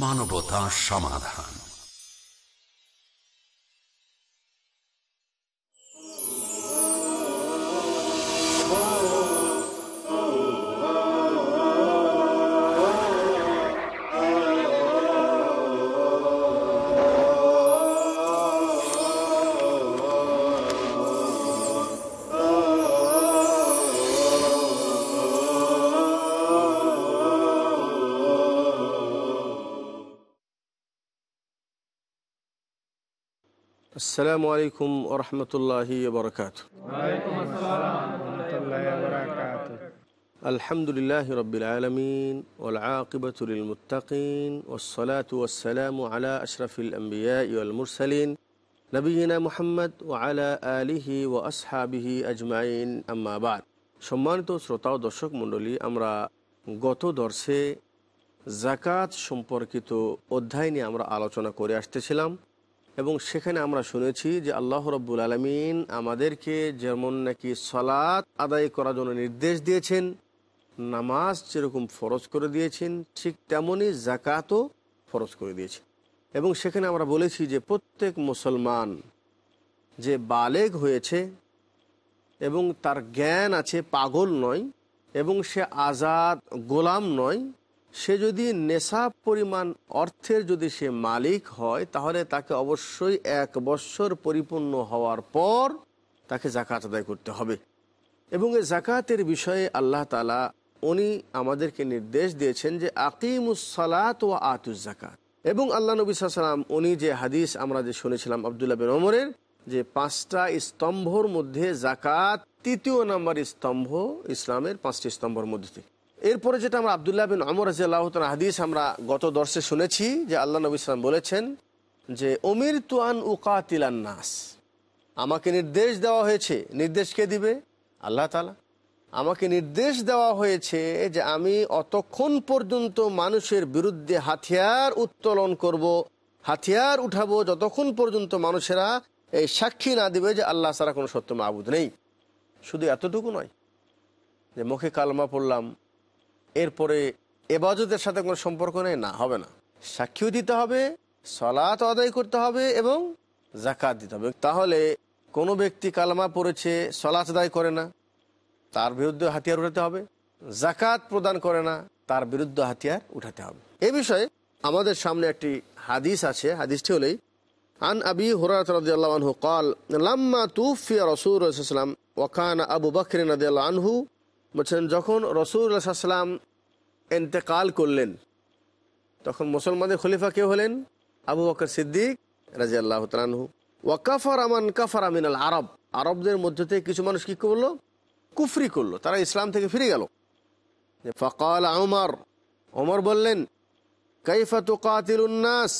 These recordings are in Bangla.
মানবতা সমাধান। আসসালামু আলাইকুম ওরহমতুল্লাহি বরকাত আলহামদুলিল্লাহ রবিল আলমিন ওলাকিবতুল মুতাকিন ওসলাত ওসালাম আলা আশরফিল আম্বিয়াল মুরসালিন নবীন মোহাম্মদ ও আলা আলিহি ও আসহাবিহি আজমাইন আম্মাবাদ সম্মানিত শ্রোতা ও দর্শক মণ্ডলী আমরা গত দর্শে জাকাত সম্পর্কিত অধ্যায় নিয়ে আমরা আলোচনা করে আসতেছিলাম। এবং সেখানে আমরা শুনেছি যে আল্লাহ রব্বুল আলমিন আমাদেরকে যেমন নাকি সলাৎ আদায় করার জন্য নির্দেশ দিয়েছেন, নামাজ যেরকম ফরজ করে দিয়েছেন, ঠিক তেমনই জাকাতও ফরজ করে দিয়েছেন। এবং সেখানে আমরা বলেছি যে প্রত্যেক মুসলমান যে বালেগ হয়েছে এবং তার জ্ঞান আছে পাগল নয় এবং সে আজাদ গোলাম নয় সে যদি নেশাব পরিমাণ অর্থের যদি সে মালিক হয়, তাহলে তাকে অবশ্যই এক বৎসর পরিপূর্ণ হওয়ার পর তাকে জাকাত আদায় করতে হবে। এবং এই জাকাতের বিষয়ে আল্লাহ তালা উনি আমাদেরকে নির্দেশ দিয়েছেন যে আকিমুসালাত ও আতুস জাকাত এবং আল্লাহ নবী সাল্লাম উনি যে হাদিস আমরা যে শুনেছিলাম আবদুল্লাহ বিন ওমরের, যে পাঁচটা স্তম্ভর মধ্যে জাকাত তৃতীয় নম্বর স্তম্ভ ইসলামের পাঁচটি স্তম্ভর মধ্যে থেকে। এরপরে যেটা আমরা আবদুল্লাহ বিন আমর রাজিয়াল্লাহ হাদিস আমরা গত দর্শে শুনেছি যে আল্লাহ নবী ইসলাম বলেছেন যে অমির তুয়ান উকাতিলান নাস। আমাকে নির্দেশ দেওয়া হয়েছে। নির্দেশ কে দিবে? আল্লাহ তালা আমাকে নির্দেশ দেওয়া হয়েছে যে, আমি অতক্ষণ পর্যন্ত মানুষের বিরুদ্ধে হাতিয়ার উত্তোলন করব, হাতিয়ার উঠাবো, যতক্ষণ পর্যন্ত মানুষেরা এই সাক্ষী না দিবে যে, আল্লাহ সারা কোনো সত্য মাহবুদ নেই। শুধু এতটুকু নয় যে, মুখে কালমা পড়লাম এরপরে এবাজতের সাথে কোনো সম্পর্ক নেই? না, হবে না। সাক্ষীও দিতে হবে, সলাত আদায় করতে হবে এবং জাকাত দিতে হবে। তাহলে কোনো ব্যক্তি কালমা পড়েছে, সলাত আদায় করে না, তার বিরুদ্ধে হাতিয়ার উঠাতে হবে জাকাত প্রদান করে না, তার বিরুদ্ধে হাতিয়ার উঠাতে হবে। এ বিষয়ে আমাদের সামনে একটি হাদিস আছে, হাদিসটি হলেই, আন আবি হুরাতহু কাল, লাম্মা তুফিয়া রসুল সাল্লাম ওয়াকান আবু বকরিন আনহু বলছেন যখন রসুল্লাহ সাল্লাম এন্তেকাল করলেন, তখন মুসলমানদের খলিফা কে হলেন? আবু বকর সিদ্দিক রাজি আল্লাহ তালানহু ওয়াকাফার আমান কাফার আমিনাল আরব। আরবদের মধ্য থেকে কিছু মানুষ কী করল? কুফরি করল। তারা ইসলাম থেকে ফিরে গেল। ফকাল ওমর ওমর বললেন, কাইফা তু কাতিলুন্নাস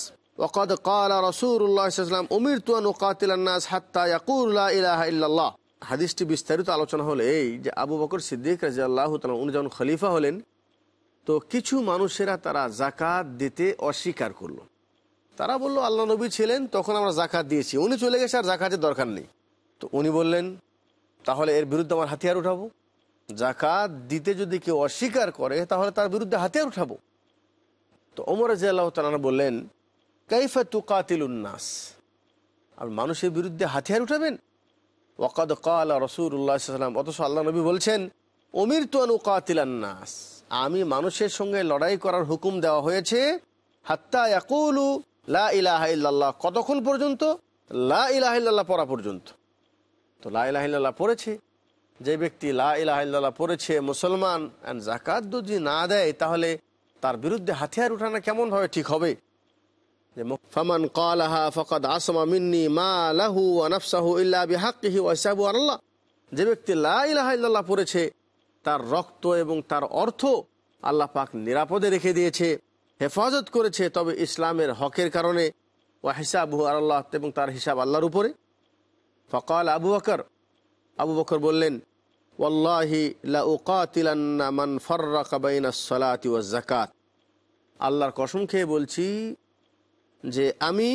ওকাদ কাল রসুল্লাহাম উমির তুয়ান কাতিলান্নাস হাত্তা ইয়াকুল্লাহ ইলাহা ইল্লাল্লাহ। হাদিসটি বিস্তারিত আলোচনা হলে এই যে আবু বকর সিদ্দিক রাজি আল্লাহ উনি যখন খলিফা হলেন, তো কিছু মানুষেরা তারা জাকাত দিতে অস্বীকার করল। তারা বলল, আল্লাহ নবী ছিলেন, তখন আমরা জাকাত দিয়েছি। উনি চলে গেছে, আর জাকাতের দরকার নেই। তো উনি বললেন, তাহলে এর বিরুদ্ধে আমার হাতিয়ার উঠাবো? জাকাত দিতে যদি কেউ অস্বীকার করে, তাহলে তার বিরুদ্ধে হাতিয়ার উঠাবো? তো অমর রাজি আল্লাহ তালা বললেন, কাইফা তুকাতিলুন্নাস আর মানুষের বিরুদ্ধে হাতিয়ার উঠাবেন? ওয়াকাদ কাল রসুল্লাহাম অথচ আল্লাহ নবী বলছেন অমির তুয়ানু কাতিলান্নাস আমি মানুষের সঙ্গে লড়াই করার হুকুম দেওয়া হয়েছে, হাত্তা ইয়াকুলু লা ইলাহা ইল্লাল্লাহ। কতক্ষণ পর্যন্ত? লা ইলাহা ইল্লাল্লাহ পড়া পর্যন্ত। তো লা ইলাহা ইল্লাল্লাহ পড়েছে। যে ব্যক্তি লা ইলাহা ইল্লাল্লাহ পড়েছে, মুসলমান অ্যান্ড জাকাত যদি না দেয়, তাহলে তার বিরুদ্ধে হাতিয়ার উঠানো কেমনভাবে ঠিক হবে? ফামান কালাহা ফকাদ আসমা মিন্নি মা লাহু আনফসাহু ইল্লা বিহাক্কিহি ওয়াসাবু আল্লাহ যে ব্যক্তি লা ইলাহা ইল্লাল্লাহ পড়েছে, তার রক্ত এবং তার অর্থ আল্লাহ পাক নিরাপদে রেখে দিয়েছে, হেফাজত করেছে তবে ইসলামের হকের কারণে, ওয়া হিসাবু আল্লাহ এবং তার হিসাব আল্লাহর উপরে। ফকাল আবু বকর আবু বকর বললেন, ওয়াল্লাহি লা উকাতিলান্না মান ফাররাকা বাইনা সলাতি ওয়াজ যাকাত। আল্লাহর কসম খেয়ে বলছি যে আমি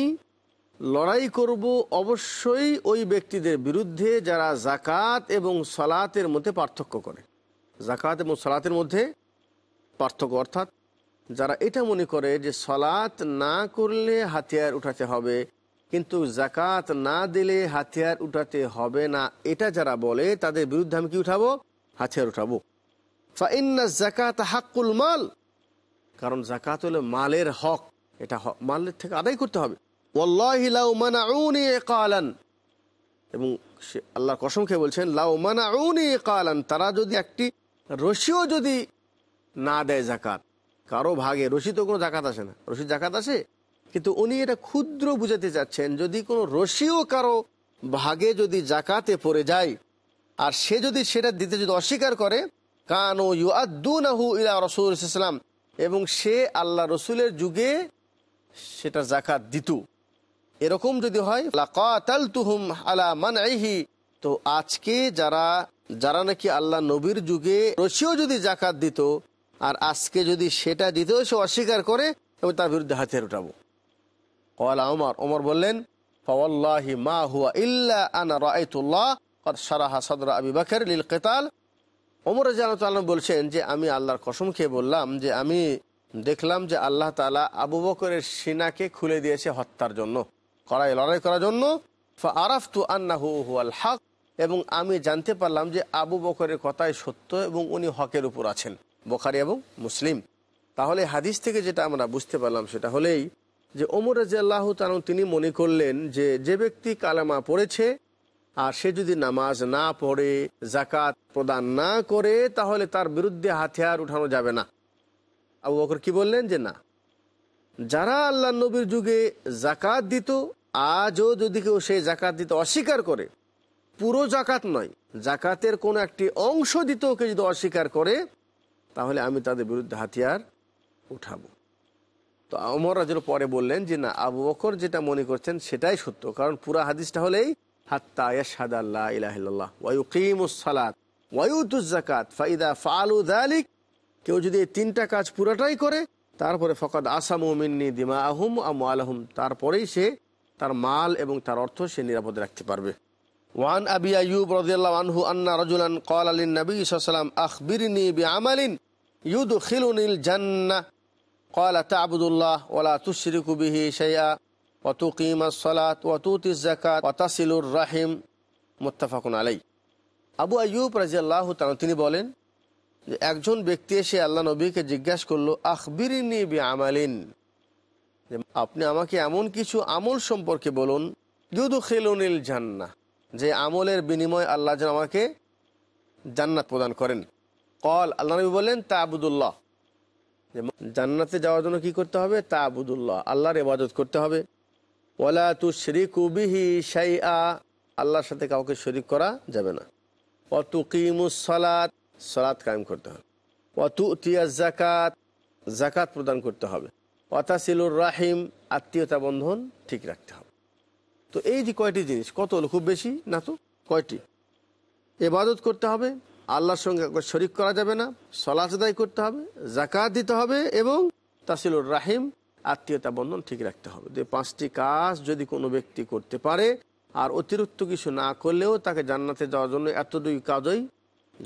লড়াই করব অবশ্যই ওই ব্যক্তিদের বিরুদ্ধে যারা জাকাত এবং সলাতের মধ্যে পার্থক্য করে। জাকাত এবং সলাতের মধ্যে পার্থক্য, অর্থাৎ যারা এটা মনে করে যে সলাৎ না করলে হাতিয়ার উঠাতে হবে, কিন্তু জাকাত না দিলে হাতিয়ার উঠাতে হবে না, এটা যারা বলে তাদের বিরুদ্ধে আমি কি উঠাবো? হাতিয়ার উঠাবো। ফাইন্না জাকাত হাক্কুল মাল, কারণ জাকাত হলো মালের হক। এটা মালের থেকে আদায় করতে হবে। লাউ মানাউনি এবং সে আল্লাহর কসম খেয়ে বলছেন লাউ মানাউনি ইকালান তারা যদি একটি রশিও যদি না দেয় জাকাত কারও ভাগে রশি তো কোনো জাকাত আসে না। রশি জাকাত আসে কিন্তু উনি এটা ক্ষুদ্র বুঝাতে চাচ্ছেন যদি কোনো রশিও কারও ভাগে যদি জাকাতে পড়ে যায় আর সে যদি সেটা দিতে যদি অস্বীকার করে কানো ইউআদ্দুনাহু ইলা রসুল ইসলাম এবং সে আল্লাহ রসুলের যুগে সেটা জাকাত দিত। এরকম যদি হয় আলা তো আজকে যারা যারা নাকি আল্লাহ নবীর যুগে রশিও যদি জাকাত দিত, আর আজকে যদি সেটা দিত, সে অস্বীকার করে, আমি তার বিরুদ্ধে হাতের উঠাবো। কলা ওমর ওমর বললেন মা হুয়া আনা বলছেন যে, আমি আল্লাহর কসম খেয়ে বললাম যে, আমি দেখলাম যে আল্লাহ তাআলা আবু বকরের সিনাকে খুলে দিয়েছে হত্যার জন্য। কড়াই লড়াই করার জন্য। আরাফতু আন্নাহু হুয়াল হক। এবং আমি জানতে পারলাম যে আবু বকরের কথাই সত্য এবং উনি হকের উপর আছেন, বোখারি এবং মুসলিম। তাহলে হাদিস থেকে যেটা আমরা বুঝতে পারলাম সেটা হলেই যে ওমর রাজিয়াল্লাহ তালন তিনি মনে করলেন যে যে ব্যক্তি কালামা পড়েছে আর সে যদি নামাজ না পড়ে জাকাত প্রদান না করে, তাহলে তার বিরুদ্ধে হাতিয়ার উঠানো যাবে না। আবু বকর কি বললেন যে, না, যারা আল্লাহ নবীর যুগে জাকাত দিত, আজও যদি কেউ সেই জাকাত দিতে অস্বীকার করে, পুরো জাকাত নয় জাকাতের কোনো একটি অংশ দিতেও কেউ যদি অস্বীকার করে, তাহলে আমি তাদের বিরুদ্ধে হাতিয়ার উঠাবো। তো অমর রাজুল পরে বললেন যে, না, আবু বকর যেটা মনে করছেন সেটাই সত্য, কারণ পুরা হাদিসটা হলেই, হাত্তা ইয়াশহাদ আল্লাহ ইলাহিল্লাহ ওয়ায়ুকিমুস সালাত ওয়ায়ুতুজ জাকাত ফাইদা ফালু দালিক কেউ যদি এই তিনটা কাজ পুরাটাই করে, তারপরে ফকাত আসামু মিন্নি দিমা আহম আমু আলহম তারপরেই সে তার মাল এবং তার অর্থ সে নিরাপদে রাখতে পারবে। ওয়ান আবি আইয়ুব রাদিয়াল্লাহু আনহু আন্না রাজুলান ক্বাল লিন নবী সাল্লাল্লাহু আখবিরনি বিআমালিন ইউদখিলুনিল জান্নাহ ক্বালা তা'বুদুল্লাহ ওয়া লা তুশরিকু বিহি শাইআ ওয়া তুকিমাস সালাত ওয়া তুতিজ যাকাত ওয়া তাসিলুর রাহিম। মুত্তাফাকুন আলাইহি। আবু আইয়ুব রাদিয়াল্লাহু তাআলা তিনি বলেন একজন ব্যক্তি এসে আল্লাহ নবীকে জিজ্ঞাসা করল, আখবিরিনি বি আমালিন আপনি আমাকে এমন কিছু আমল সম্পর্কে বলুন ইউদু খেলুনিল জান্না যে আমলের বিনিময় আল্লাহ যেন আমাকে জান্নাত প্রদান করেন। কল, আল্লাহ নবী বললেন তা আবুদুল্লাহ যে, জান্নাতে যাওয়ার জন্য কি করতে হবে? তা আবুদুল্লাহ আল্লাহর ইবাদত করতে হবে। ওলা তু শরিক উবিহি শাইআ, আল্লাহর সাথে কাউকে শরিক করা যাবে না। অতু কিমুস সালাত কায়েম করতে হবে। অতু তিয়া জাকাত জাকাত প্রদান করতে হবে। অতাসিলুর রাহিম, আত্মীয়তা বন্ধন ঠিক রাখতে হবে। তো এই যে কয়টি জিনিস, কত হলো? খুব বেশি না তো? কয়টি? এবাদত করতে হবে, আল্লাহর সঙ্গে শরিক করা যাবে না সলাচ আদায় করতে হবে জাকাত দিতে হবে এবং তাসিলুর রাহিম, আত্মীয়তা বন্ধন ঠিক রাখতে হবে। যে পাঁচটি কাজ যদি কোনো ব্যক্তি করতে পারে, আর অতিরিক্ত কিছু না করলেও তাকে জান্নাতে যাওয়ার জন্য এত দুই কাজই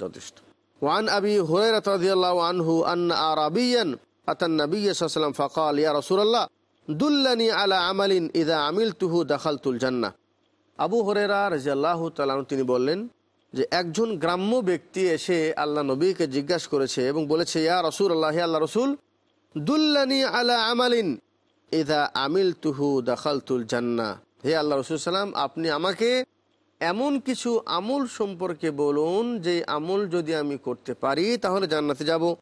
যথেষ্ট। ওয়ান আবি হুরাইরা রাদিয়াল্লাহু আনহু আন্না আরাবিয়ান আতান নবী সাল্লাল্লাহু ফাকাল ইয়া রাসূলুল্লাহ দুল্লানি আলা আমালিন ইদা আমিলতুহু দাখালতুল জান্নাহ আবু হরেরা রাজিয়াল্লাহ তালাম তিনি বললেন যে, একজন গ্রাম্য ব্যক্তি এসে আল্লাহ নবীকে জিজ্ঞাসা করেছে এবং বলেছে, ইয়া রসুল আল্লাহ আল্লাহ রসুল, দুল্লানি আলা আমালিন ইদা আমিল তুহু দাখালতুল জান্না হে আল্লাহ রসুল সাল্লাম, আপনি আমাকে এমন কিছু আমল সম্পর্কে বলুন যে আমল যদি আমি করতে পারি, তাহলে জান্নাতে যাব।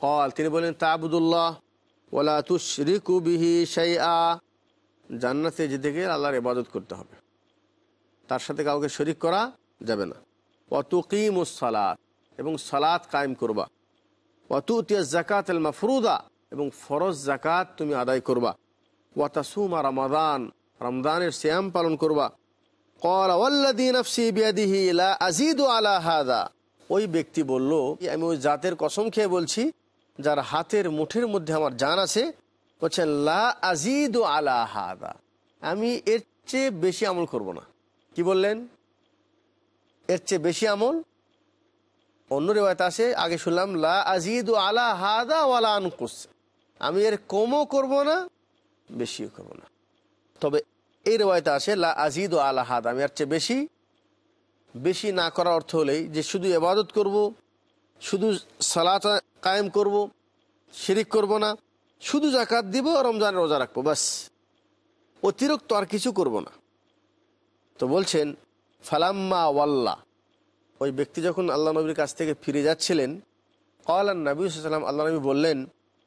কল তিনি বলেন, তাবুদুল্লাহ ওলা তুশরিকু বিহি শাইআ। জান্নাতে যেতে গেলে আল্লাহর ইবাদত করতে হবে। তার সাথে কাউকে শরিক করা যাবে না। অতুকিম সালাত, এবং সালাত কায়েম করবা। অতু অতুতিয়া জাকাত আল মাফরুদা, এবং ফরজ জাকাত তুমি আদায় করবা। ওয়াতাসুমা রমাদান রমদানের শ্যাম পালন করবা। ওই ব্যক্তি বলল, আমি ওই জাতের কসম খেয়ে বলছি, যার হাতের মুঠের মধ্যে আমার জান আছে, বলছেন, লা আজিদু আমি এর চেয়ে বেশি আমল করব না। কি বললেন? এর চেয়ে বেশি আমল? অন্য রেওয়ায়তে আসে আগে শুনলাম, লা আজিদ আলা হাদা ওয়ালা আনকুস। আমি এর কমও করব না, বেশিও করব না। তবে এই রেওয়ায়তে আসে, লা আজিদ ও হাদা। আমি আর চেয়ে বেশি বেশি না করার অর্থ হলেই যে শুধু এবাদত করব, শুধু সালাত কায়েম করব, শিরিক করব না, শুধু জাকাত দিব রমজান রোজা রাখব বাস অতিরিক্ত আর কিছু করব না। তো বলছেন, ফালাম্মা ওয়াল্লা। ওই ব্যক্তি যখন আল্লাহ নবীর কাছ থেকে ফিরে যাচ্ছিলেন কলান নবী সাল্লাম আল্লাহ নবী বললেন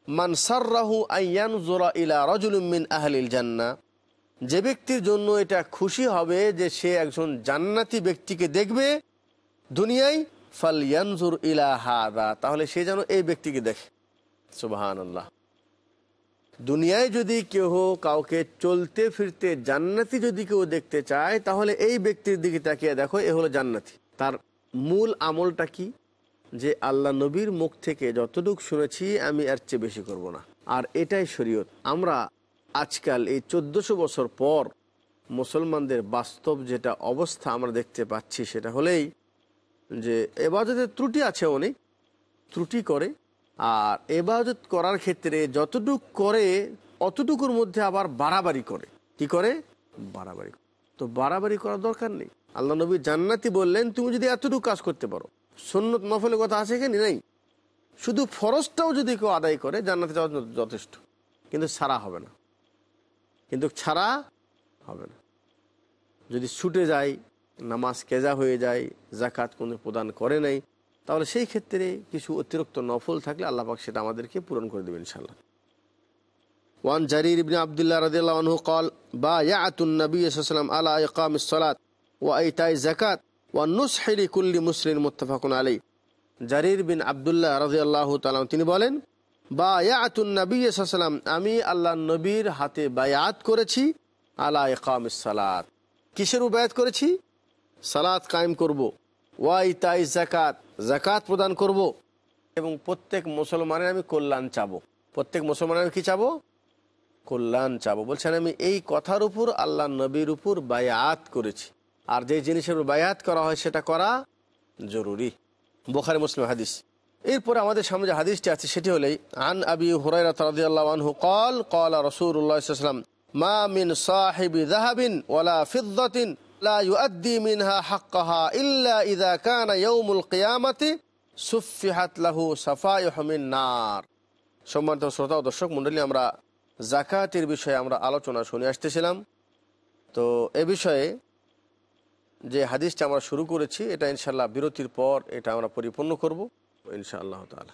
মানসার রাহু আইয়ান জোরা ইলা রজুলুমিন আহলিল জান্না যে ব্যক্তির জন্য এটা খুশি হবে যে সে একজন জান্নাতি ব্যক্তিকে দেখবে, দুনিয়ায় ফাল ইয়ানজুর তাহলে সে যেন এই ব্যক্তিকে দেখে। সুবাহান আল্লাহ দুনিয়ায় যদি কেউ কাউকে চলতে ফিরতে জান্নাতি যদি কেউ দেখতে চায়, তাহলে এই ব্যক্তির দিকে তাকিয়ে দেখো, এ হলো জান্নাতি। তার মূল আমলটা কি? যে আল্লাহ নবীর মুখ থেকে যতটুকু শুনেছি, আমি এর চেয়ে বেশি করব না। আর এটাই শরীয়ত। আমরা আজকাল এই চোদ্দশো বছর পর মুসলমানদের বাস্তব যেটা অবস্থা আমরা দেখতে পাচ্ছি সেটা হলেই যে এবাজতের ত্রুটি আছে অনেক ত্রুটি করে। আর এবাজত করার ক্ষেত্রে যতটুক করে, অতটুকুর মধ্যে আবার বাড়াবাড়ি করে। কি করে? বাড়াবাড়ি। তো বাড়াবাড়ি করার দরকার নেই। আল্লাহ নবী জান্নাতি বললেন, তুমি যদি এতটুকু কাজ করতে পারো সন্ন্যত নফলের কথা আছে এখানে নেই? শুধু ফরজটাও যদি কেউ আদায় করে, জান্নাতে যাওয়া যথেষ্ট। কিন্তু সারা হবে না। কিন্তু ছাড়া হবে না। যদি ছুটে যায় নামাজ কেজা হয়ে যায় জাকাত কোনো প্রদান করে নাই, তাহলে সেই ক্ষেত্রে কিছু অতিরিক্ত নফল থাকলে আল্লাহাক সেটা আমাদেরকে পূরণ করে দেবেন ইনশাল্লাহ ওয়ান জারির ইবিন আবদুল্লাহ রাদিল্লাহ আনহু কল বা ইয়াতুন নবী সাল্লাম আলা ইকাম সলাত ওয়া তাই জাকাত ওয়া নুসহেরি কুল্লি মুসলিম মোত্তাফাকুন আলী জারির বিন আবদুল্লাহ রাজিয়াল্লাহ তালাম তিনি বলেন সাল্লাম আমি আল্লাহ নবীর হাতে বায়াত করেছি, আলা ইকামিস সালাত। কিসের উবায়াত করেছি? সালাত কায়েম করব। ওয়াই তাই জাকাত জাকাত প্রদান করব। এবং প্রত্যেক মুসলমানের আমি কল্যাণ চাবো। প্রত্যেক মুসলমানের আমি কি চাবো? কল্যাণ চাবো। বলছেন, আমি এই কথার উপর আল্লাহ নবীর উপর বায়াত করেছি। আর যে জিনিসের উপর বায়াত করা হয়, সেটা করা জরুরি। বোখারি, মুসলিম হাদিস। এরপরে আমাদের সামনে যে হাদিসটি আছে, সেটি হলেই আন আবি হুরাইরা তারাদিয়াল্লাহ আনহু কল কল রসুল্লাহাম মা মিন সাহেবি জাহাবিন ওয়ালা ফিদ্দাতিন লা মিনহা ইল্লা কানা নার। শ্রোতা ও দর্শক আমরা জাকাতের বিষয়ে আমরা আলোচনা শুনে আসতেছিলাম। তো এ বিষয়ে যে হাদিসটা আমরা শুরু করেছি, এটা ইনশাল্লাহ বিরতির পর এটা আমরা পরিপূর্ণ করব। ইনশাআল্লাহ তালা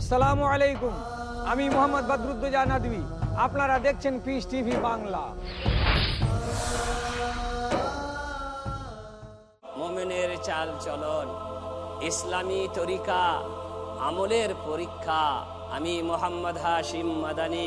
আসসালামু আলাইকুম। আমি মোহাম্মদ বদরুদ্দোজা নদী আপনারা দেখছেন পিস টিভি বাংলা। মোমেনের চাল চলন ইসলামী তরিকা আমলের পরীক্ষা। আমি মোহাম্মদ হাশিম মাদানি।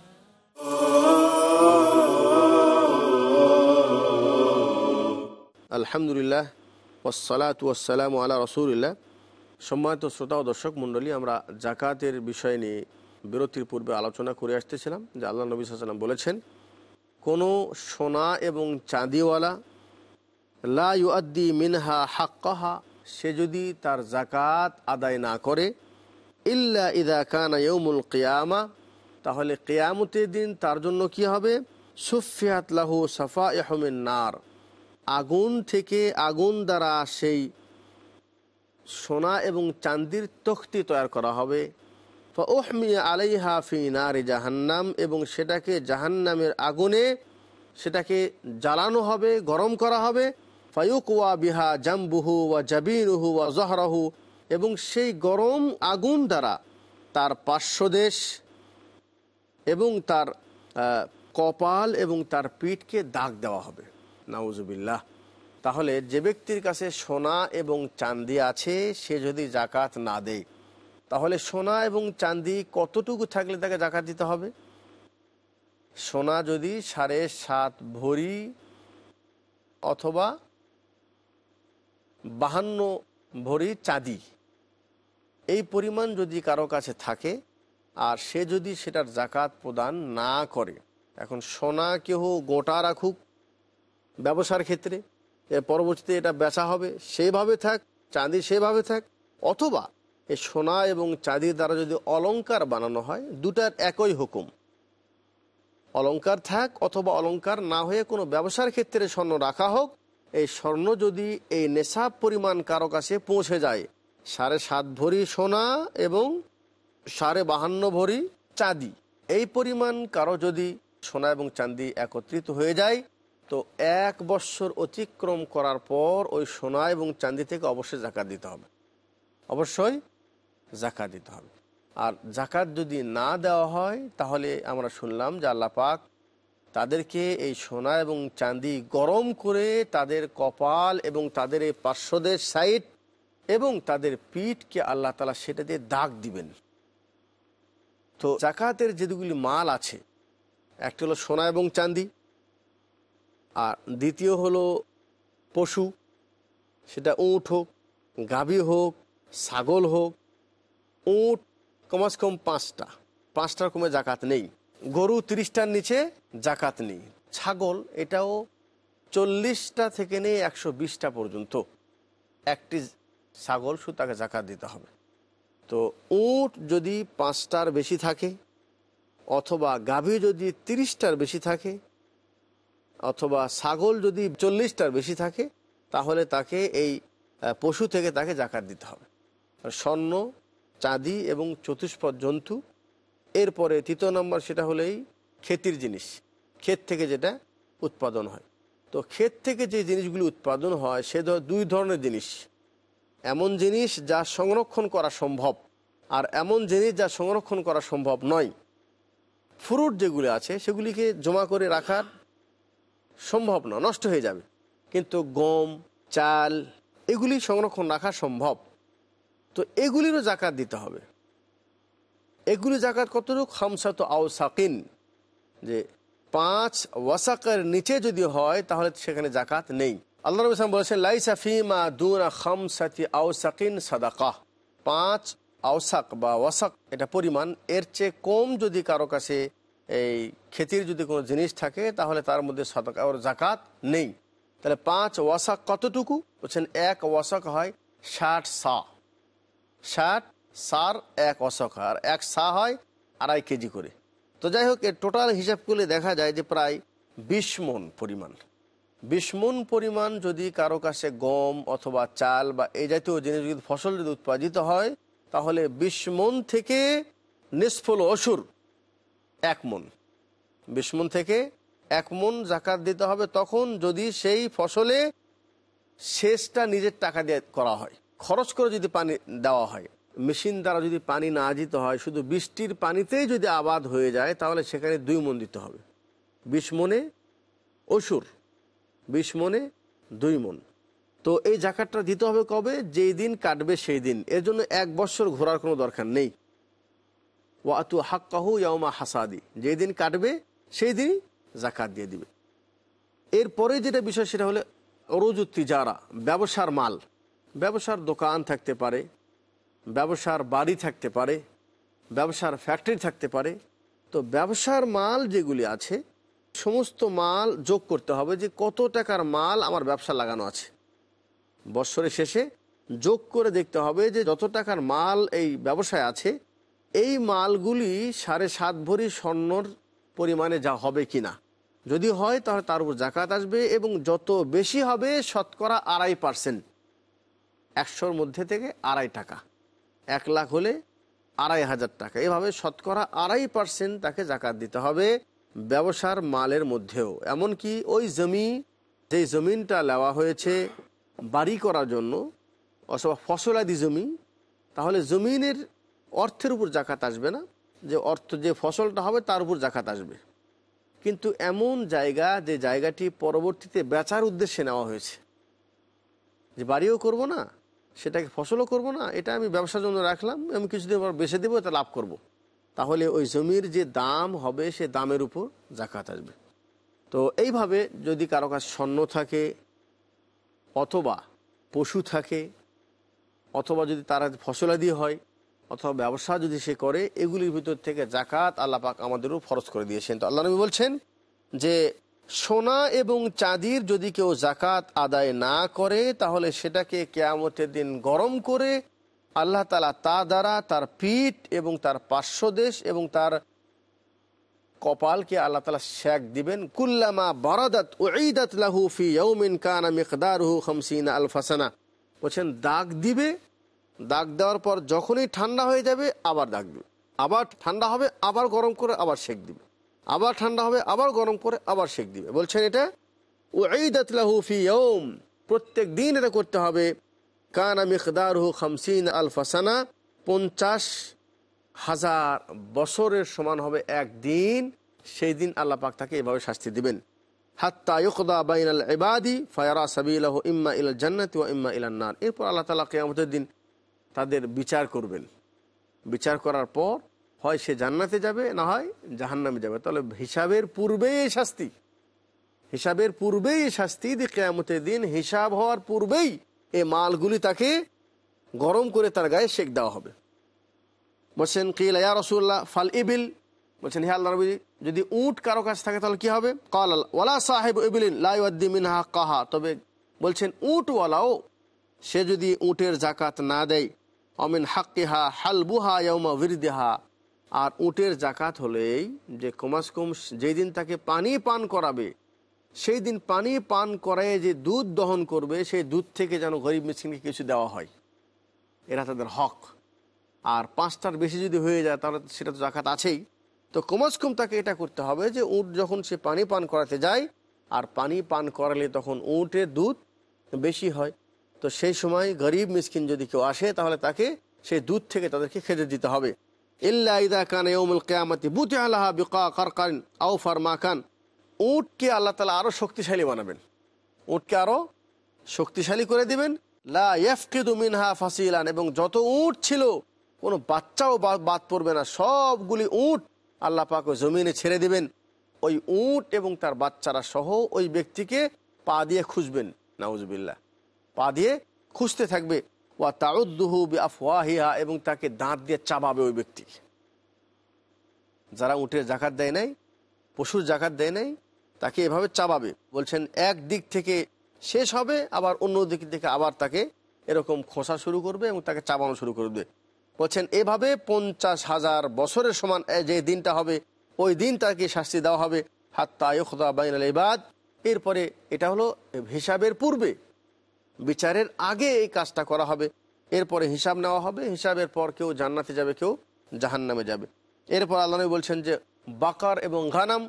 আলহামদুলিল্লাহ ওসালাত ওয়াসালাম আলা রসুলিল্লাহ। সম্মানিত শ্রোতা ও দর্শক মণ্ডলী, আমরা জাকাতের বিষয় নিয়ে বিরতির পূর্বে আলোচনা করে আসতেছিলাম, যে আল্লাহ নবী সাল্লাম বলেছেন, কোনো সোনা এবং চাঁদিওয়ালা লা ইউআদ্দি মিনহা হাক্কাহা, সে যদি তার জাকাত আদায় না করে, ইল্লা ইদা কানা ইয়ৌমুল কেয়ামা, তাহলে কেয়ামতের দিন তার জন্য কি হবে? সুফিয়াত লাহু সাফা এহমেন নার। আগুন থেকে আগুন দ্বারা সেই সোনা এবং চান্দির তখ্তি তৈরি করা হবে। ওহমিয়া আলাইহা ফি নারে জাহান্নাম এবং সেটাকে জাহান্নামের আগুনে সেটাকে জ্বালানো হবে, গরম করা হবে। ফায়ুকুয়া বিহা জাম্বুহু ওয়া জাবিনুহু ওয়া জহরাহু এবং সেই গরম আগুন দ্বারা তার পার্শ্বদেশ এবং তার কপাল এবং তার পিঠকে দাগ দেওয়া হবে। নাউজুবিল্লাহ। তাহলে যে ব্যক্তির কাছে সোনা এবং চান্দি আছে, সে যদি জাকাত না দেয়, তাহলে সোনা এবং চান্দি কতটুকু থাকলে তাকে জাকাত দিতে হবে? সোনা যদি সাড়ে সাত ভরি অথবা বাহান্ন ভরি চাঁদি, এই পরিমাণ যদি কারও কাছে থাকে, আর সে যদি সেটার জাকাত প্রদান না করে, এখন সোনা কেহ গোটা রাখুক ব্যবসার ক্ষেত্রে পরবর্তীতে এটা বেচা হবে সেইভাবে থাক, চাঁদি সেভাবে থাক, অথবা এই সোনা এবং চাঁদির দ্বারা যদি অলংকার বানানো হয়, দুটার একই হুকুম। অলঙ্কার থাক অথবা অলংকার না হয়ে কোনো ব্যবসার ক্ষেত্রে স্বর্ণ রাখা হোক, এই স্বর্ণ যদি এই নেশাব পরিমাণ কারও কাছে পৌঁছে যায়, সাড়ে সাত ভরি সোনা এবং সাড়ে বাহান্ন ভরি চাঁদি। এই পরিমাণ কারও যদি সোনা এবং চাঁদি একত্রিত হয়ে যায় তো এক বৎসর অতিক্রম করার পর ওই সোনা এবং চাঁদি থেকে অবশ্যই জাকাত দিতে হবে। অবশ্যই জাকাত দিতে হবে। আর জাকাত যদি না দেওয়া হয়, তাহলে আমরা শুনলাম যে আল্লাহ পাক তাদেরকে এই সোনা এবং চাঁদি গরম করে তাদের কপাল এবং তাদের এই পার্শ্বদের সাইড এবং তাদের পিঠকে আল্লাহ তালা সেটা দিয়ে দাগ দিবেন। তো জাকাতের যেগুলি মাল আছে, একটা হলো সোনা এবং চাঁদি আর দ্বিতীয় হলো পশু, সেটা উঁট হোক, গাভী হোক, ছাগল হোক, উঁট কমাস কম পাঁচটা। পাঁচটার কমে জাকাত নেই। গরু তিরিশটার নিচে জাকাত নেই। ছাগল এটাও চল্লিশটা থেকে নিয়ে একশো বিশটা পর্যন্ত। একটি ছাগল শুধু তাকে জাকাত দিতে হবে। তো উঁট যদি পাঁচটার বেশি থাকে, অথবা গাভী যদি তিরিশটার বেশি থাকে অথবা ছাগল যদি চল্লিশটার বেশি থাকে, তাহলে তাকে এই পশু থেকে তাকে জাকাত দিতে হবে। স্বর্ণ, চাঁদি এবং চতুষ্পদ জন্তু, এরপরে তৃতীয় নম্বর সেটা হলেই ক্ষেতির জিনিস। ক্ষেত থেকে যেটা উৎপাদন হয়। তো ক্ষেত থেকে যে জিনিসগুলি উৎপাদন হয়, সে দুই ধরনের জিনিস। এমন জিনিস যা সংরক্ষণ করা সম্ভব, আর এমন জিনিস যা সংরক্ষণ করা সম্ভব নয়। ফ্রুট যেগুলি আছে, সেগুলিকে জমা করে রাখার সম্ভব না, নষ্ট হয়ে যাবে। কিন্তু গম, চাল, এগুলি সংরক্ষণ রাখা সম্ভব। তো এগুলিরও জাকাত দিতে হবে। এগুলি জাকাত কতটুকু? খামসাত আও সাকিন যে পাঁচ ওয়াসাকের নিচে যদি হয়, তাহলে সেখানে জাকাত নেই। আল্লাহ রবী সালাম বলেছেন, লাইসা ফিমা দুনা খামসাতি আও সাকিন সাদাকা। পাঁচ আওসাক বা ওয়াসাক, এটা পরিমাণ। এর চেয়ে কম যদি কারও কাছে এই খেতির যদি কোনো জিনিস থাকে, তাহলে তার মধ্যে সাদাকা ওর জাকাত নেই। তাহলে পাঁচ ওয়াসাক কতটুকু? বলছেন এক ওয়াসাক হয় ষাট সা। ষাট সার এক অশক আর এক সা হয় আড়াই কেজি করে। তো যাই হোক, এর টোটাল হিসাব করলে দেখা যায় যে প্রায় বিশ মন পরিমাণ। বিশ মন পরিমাণ যদি কারও কাছে গম অথবা চাল বা এই জাতীয় জিনিস যদি ফসল যদি উৎপাদিত হয়, তাহলে বিশ মন থেকে নিষ্ফল অসুর এক মন। বিশ মন থেকে এক মন জাকাত দিতে হবে তখন যদি সেই ফসলে শেষটা নিজের টাকা দিয়ে করা হয়, খরচ করে যদি পানি দেওয়া হয়, মেশিন দ্বারা যদি পানি না দিতে হয়, শুধু বৃষ্টির পানিতেই যদি আবাদ হয়ে যায়, তাহলে সেখানে দুই মন দিতে হবে। বিশ মনে অসুর, বিশ মনে দুই মন। তো এই জাকাতটা দিতে হবে কবে? যেই দিন কাটবে সেই দিন। এর জন্য এক বছর ঘোরার কোনো দরকার নেই। ওয়াতু হাক্কাহু ইয়ামা হাসাদি। যেই দিন কাটবে সেই দিনই জাকাত দিয়ে দিবে। এরপরে যেটা বিষয়, সেটা হলে অরুজু তিজারা, ব্যবসার মাল। ব্যবসার দোকান থাকতে পারে, ব্যবসার বাড়ি থাকতে পারে, ব্যবসার ফ্যাক্টরি থাকতে পারে। তো ব্যবসার মাল যেগুলি আছে, সমস্ত মাল যোগ করতে হবে যে কত টাকার মাল আমার ব্যবসা লাগানো আছে। বৎসরের শেষে যোগ করে দেখতে হবে যে যত টাকার মাল এই ব্যবসায় আছে এই মালগুলি সাড়ে সাত ভরি স্বর্ণর পরিমাণে যা হবে কিনা। যদি হয়, তাহলে তার উপর জাকাত আসবে এবং যত বেশি হবে, শতকরা আড়াই পার্সেন্ট। একশোর মধ্যে থেকে আড়াই টাকা। এক লাখ হলে আড়াই হাজার টাকা। এভাবে শতকরা আড়াই পার্সেন্ট তাকে জাকাত দিতে হবে ব্যবসার মালের মধ্যেও। এমনকি ওই জমি, যেই জমিনটা নেওয়া হয়েছে বাড়ি করার জন্য অথবা ফসলাদি জমি, তাহলে জমিনের অর্থের উপর জাকাত আসবে না, যে অর্থ যে ফসলটা হবে তার উপর জাকাত আসবে কিন্তু এমন জায়গা, যে জায়গাটি পরবর্তীতে বেচার উদ্দেশ্যে নেওয়া হয়েছে, যে বাড়িও করব না, সেটাকে ফসলও করব না, এটা আমি ব্যবসার জন্য রাখলাম, আমি কিছুদিন পর বেছে দেবো, এটা লাভ করব। তাহলে ওই জমির যে দাম হবে, সে দামের উপর জাকাত আসবে তো এইভাবে যদি কারও কাছে স্বর্ণ থাকে, অথবা পশু থাকে, অথবা যদি তারা ফসলাদি হয় অথবা ব্যবসা যদি সে করে, এগুলির ভিতর থেকে জাকাত আল্লাহ পাক আমাদেরও ফরজ করে দিয়েছেন। তো আল্লাহ নবী বলছেন যে, সোনা এবং চাঁদির যদি কেউ জাকাত আদায় না করে, তাহলে সেটাকে কেয়ামতের দিন গরম করে আল্লাহ তালা তা দ্বারা তার পিঠ এবং তার পার্শ্বদেশ এবং তার কপালকে আল্লাহ তালা শেখ দিবেন। কুল্লামা বারাদাত ওঈদাত লাহু ফি ইয়ৌমিন কানা মিকদারহু খামসিনা আলফাসানা। বলছেন, দাগ দিবে দাগ দেওয়ার পর যখনই ঠান্ডা হয়ে যাবে, আবার দাগ দিবে। আবার ঠান্ডা হবে, আবার গরম করে আবার শেক দিবে। আবার ঠান্ডা হবে, আবার গরম করে আবার শেক দিবে। বলছেন এটা? ওঈদাত লাহু ফি ইয়ৌম প্রত্যেক দিন এটা করতে হবে। কানা মিকদারহু খামসিন আলফাসানা পঞ্চাশ হাজার বছরের সমান হবে একদিন। সেই দিন আল্লাহ পাক তাকে এভাবে শাস্তি দিবেন। হাত্তা ইউকদা বাইন আল ইবাদি ফায়ারা সাবিলাহ ইম্মা ইল জান্নাতি ও ইম্মা ইলান্নার এরপর আল্লাহ তালা কেয়ামতের দিন তাদের বিচার করবেন। বিচার করার পর হয় সে জান্নাতে যাবে, না হয় জাহান্নামে যাবে। তাহলে হিসাবের পূর্বেই শাস্তি। হিসাবের পূর্বেই শাস্তি যে কেয়ামতের দিন হিসাব হওয়ার পূর্বেই এ মালগুলি তাকে গরম করে তার গায়ে শেক দেওয়া হবে। বলছেন, কিল ইয়া রসুল্লাহ ফাল ইবিল। বলছেন, হে আল্লাহ যদি উট কারও কাছে থাকে তাহলে কি হবে? কাল ওয়ালা সাহেব ইবিলিন লাইদ্দি মিনহা কাহা। তবে বলছেন, উটওয়ালাও, সে যদি উটের জাকাত না দেয় অমিন হাক্কিহা হালবুহা ইয়মা বিরদিহা আর উটের জাকাত হলেই যে কমাস কম যেই দিন তাকে পানি পান করাবে, সেই দিন পানি পান করায় যে দুধ দহন করবে, সেই দুধ থেকে যেন গরিব মিসকিনকে কিছু দেওয়া হয়। এরা তাদের হক। আর পাঁচটার বেশি যদি হয়ে যায়, তাহলে সেটা তো জাকাত আছেই। তো কমাস কম তাকে এটা করতে হবে যে উট যখন সে পানি পান করাতে যায়, আর পানি পান করালে তখন উটের দুধ বেশি হয়। তো সেই সময় গরিব মিসকিন যদি কেউ আসে, তাহলে তাকে সেই দুধ থেকে তাদেরকে খেতে দিতে হবে। ইল্লা ইদা কান ইয়মুল কেয়ামতি বুতে আল্লাহ বিকা কারকান আও ফারমাকান। উটকে আল্লাহ তালা আরও শক্তিশালী বানাবেন। উটকে আরও শক্তিশালী করে দিবেন। লা ইয়ফকিদু মিনহা ফাসিলান, এবং যত উট ছিল, কোনো বাচ্চাও বাদ পড়বে না। সবগুলি উট আল্লাহ পাক ওই জমিনে ছেড়ে দিবেন। ওই উট এবং তার বাচ্চারা সহ ওই ব্যক্তিকে পা দিয়ে খুঁজবেন। নাউজবিল্লা পা দিয়ে খুঁজতে থাকবে। ওয়া তাউদ্দুহু বি আফওয়াহিহা এবং তাকে দাঁত দিয়ে চাবাবে ওই ব্যক্তি। যারা উঠে জাকাত দেয় নাই, পশুর জাকাত দেয় নাই, তাকে এভাবে চাবাবে। বলছেন, এক দিক থেকে শেষ হবে, আবার অন্য দিক থেকে আবার তাকে এরকম খোসা শুরু করবে এবং তাকে চাবানো শুরু করবে। বলছেন, এভাবে পঞ্চাশ হাজার বছরের সমান যে দিনটা হবে, ওই দিন তাকে শাস্তি দেওয়া হবে। হাত্তা ইয়ুখদা বাইন আল এরপরে এটা হলো হিসাবের পূর্বে। বিচারের আগে এই কাজটা করা হবে। এরপরে হিসাব নেওয়া হবে। হিসাবের পর কেউ জান্নাতে যাবে, কেউ জাহান্নামে যাবে। এরপর আল্লাহ বলছেন যে, বাকার এবং ঘানাম,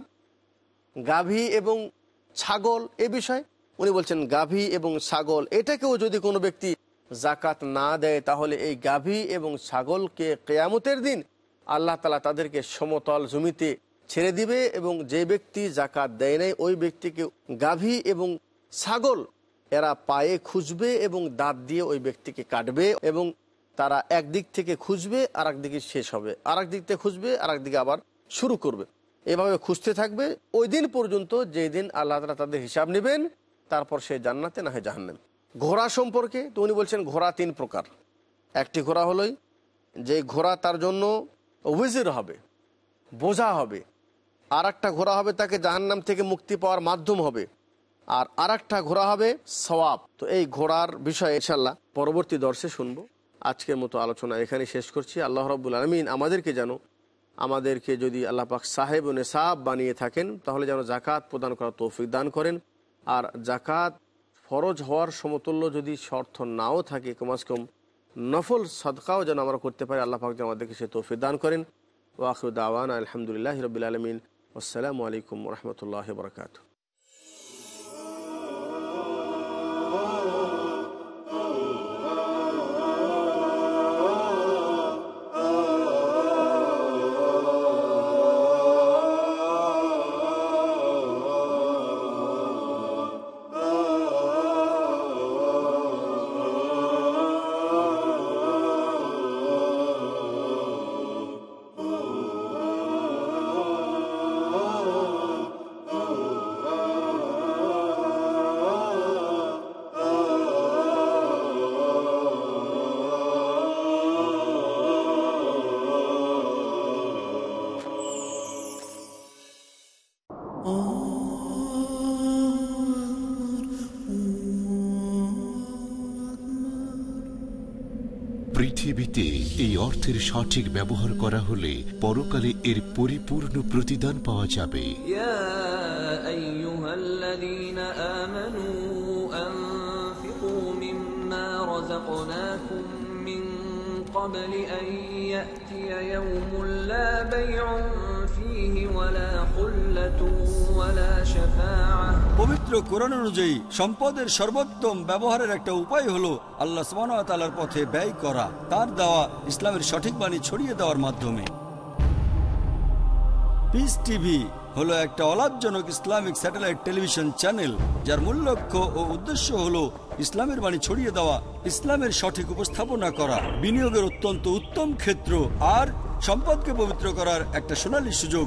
গাভী এবং ছাগল এ বিষয়। উনি বলছেন, গাভী এবং ছাগল, এটাকেও যদি কোনো ব্যক্তি জাকাত না দেয়, তাহলে এই গাভী এবং ছাগলকে কেয়ামতের দিন আল্লাহ তালা তাদেরকে সমতল জমিতে ছেড়ে দিবে এবং যে ব্যক্তি জাকাত দেয় নাই, ওই ব্যক্তিকে গাভী এবং ছাগল এরা পায়ে খুঁজবে এবং দাঁত দিয়ে ওই ব্যক্তিকে কাটবে এবং তারা একদিক থেকে খুঁজবে আর দিকে শেষ হবে। আর দিক থেকে খুঁজবে আর দিকে আবার শুরু করবে। এভাবে খুঁজতে থাকবে। ওই দিন পর্যন্ত যেই দিন আল্লাহ তালা তাদের হিসাব নেবেন, তারপর সে জান্নাতে না হয় জাহান্নামে। ঘোড়া সম্পর্কে তো উনি বলছেন ঘোড়া তিন প্রকার। একটি ঘোড়া হলোই যে ঘোড়া তার জন্য উইজির হবে, বোঝা হবে। আর একটা ঘোড়া হবে তাকে জাহান্নাম থেকে মুক্তি পাওয়ার মাধ্যম হবে। আর আর একটা ঘোড়া হবে সওয়াব। তো এই ঘোড়ার বিষয়ে ইনশাল্লাহ পরবর্তী দর্শে শুনব। আজকের মতো আলোচনা এখানে শেষ করছি। আল্লাহ রব্বুল আলমিন আমাদেরকে যেন, আমাদেরকে যদি আল্লাহ পাক সাহেব ও নেশাব বানিয়ে থাকেন, তাহলে যেন জাকাত প্রদান করার তৌফিক দান করেন। আর জাকাত ফরজ হওয়ার সমতুল্য যদি শর্ত নাও থাকে কমাস কম নফল সদকাও যেন আমরা করতে পারি, আল্লাহ পাক যেন আমাদেরকে সে তৌফিক দান করেন। ওয়াকরু দাওয়ান আলহামদুলিল্লাহ রবিল আলমিন। আসসালামু আলাইকুম রহমতুল্লাহ বরকাত পৃথিবীতে এই অর্থের সঠিক ব্যবহার করা হলে পরকালে এর পরিপূর্ণ প্রতিদান পাওয়া যাবে يا أيها الذين آمنوا أنفقوا مما رزقناكم من قبل أن يأتي يوم لا بيع فيه ولا خلة ولا شفاعة পবিত্র কোরআন অনুযায়ী সম্পদের সর্বোত্তম ব্যবহারের একটা উপায় হলো আল্লাহ সুবাহর পথে ব্যয় করা, তার দেওয়া ইসলামের সঠিক বাণী ছড়িয়ে দেওয়ার মাধ্যমে। পিস টিভি হলো একটা অলাভজনক ইসলামিক স্যাটেলাইট টেলিভিশন চ্যানেল, যার মূল লক্ষ্য ও উদ্দেশ্য হলো ইসলামের বাণী ছড়িয়ে দেওয়া, ইসলামের সঠিক উপস্থাপনা করা, বিনিয়োগের অত্যন্ত উত্তম ক্ষেত্র আর সম্পদকে পবিত্র করার একটা সোনালী সুযোগ।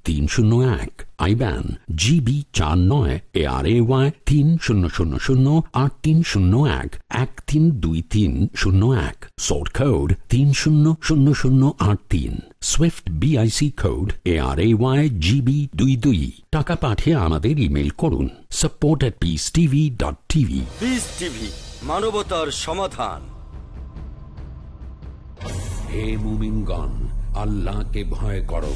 তিন শূন্য এক আইব্যান জিবি চার নয় এ আর এ ওয়াই তিন শূন্য শূন্য শূন্য আট তিন শূন্য এক এক তিন দুই তিন শূন্য এক তিন শূন্য শূন্য শূন্য আট তিন swift BIC A R A Y GB দুই দুই। টাকা পাঠিয়ে আমাদের ইমেল করুন support at peace TV dot TV TV মানবতার সমাধান। হে মুমিনগণ আল্লাহকে ভয় করো।